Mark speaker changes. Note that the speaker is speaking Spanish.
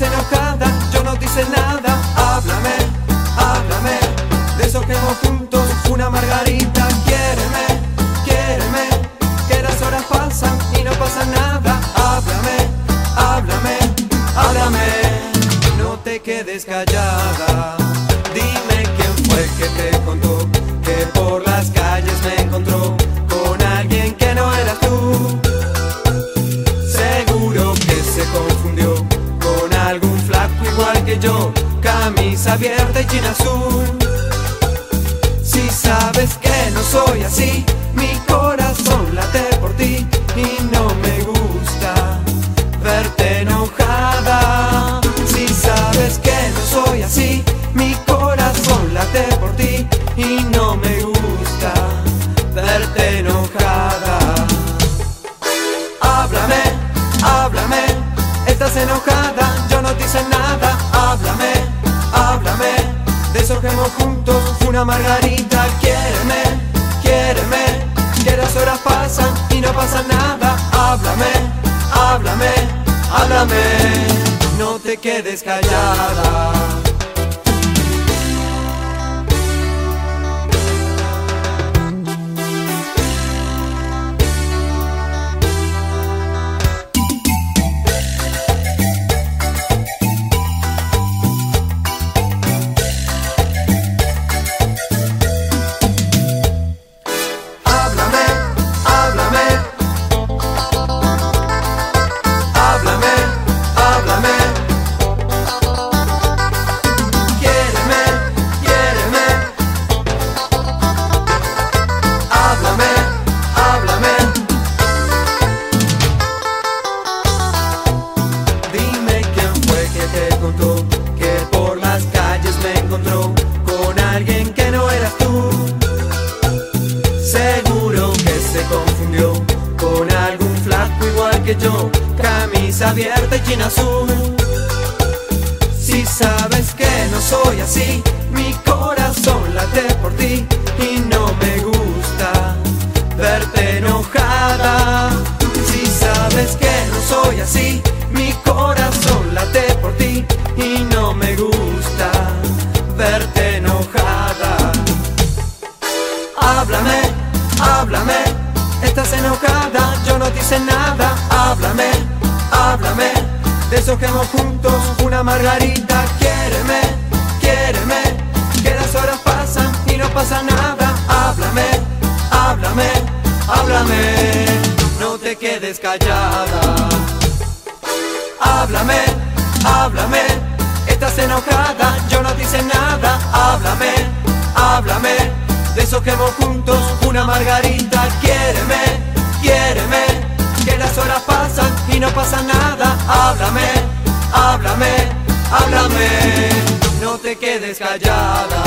Speaker 1: enojada, yo no te nada. Háblame, háblame, deshojemos juntos una margarita. Quiéreme, quiéreme, que las horas pasan y no pasa nada. Háblame, háblame, háblame, no te quedes callada. Que yo, camisa abierta y china azul. Si sabes que no soy así, mi corazón late por ti y no me gusta verte enojada. Si sabes que no soy así, mi corazón late por ti y no me gusta verte enojada. Háblame, háblame, estás enojada, yo no te una margarita. Quiéreme, quiéreme, que las horas pasan y no pasa nada. Háblame, háblame, háblame, no te quedes callada. Confundió con algún flaco igual que yo, camisa abierta y china azul. Si sabes que no soy así, mi corazón late por ti y no me gusta verte enojada. Si sabes que no soy así, mi corazón late por ti y no me hice nada. Háblame, háblame, deshojemos juntos una margarita. Quiéreme, quiéreme, que las horas pasan y no pasa nada. Háblame, háblame, háblame, no te quedes callada. Háblame, háblame, estás enojada, yo no te hice nada. Háblame, háblame, deshojemos juntos una margarita. Quiéreme, háblame, háblame, no te quedes callada.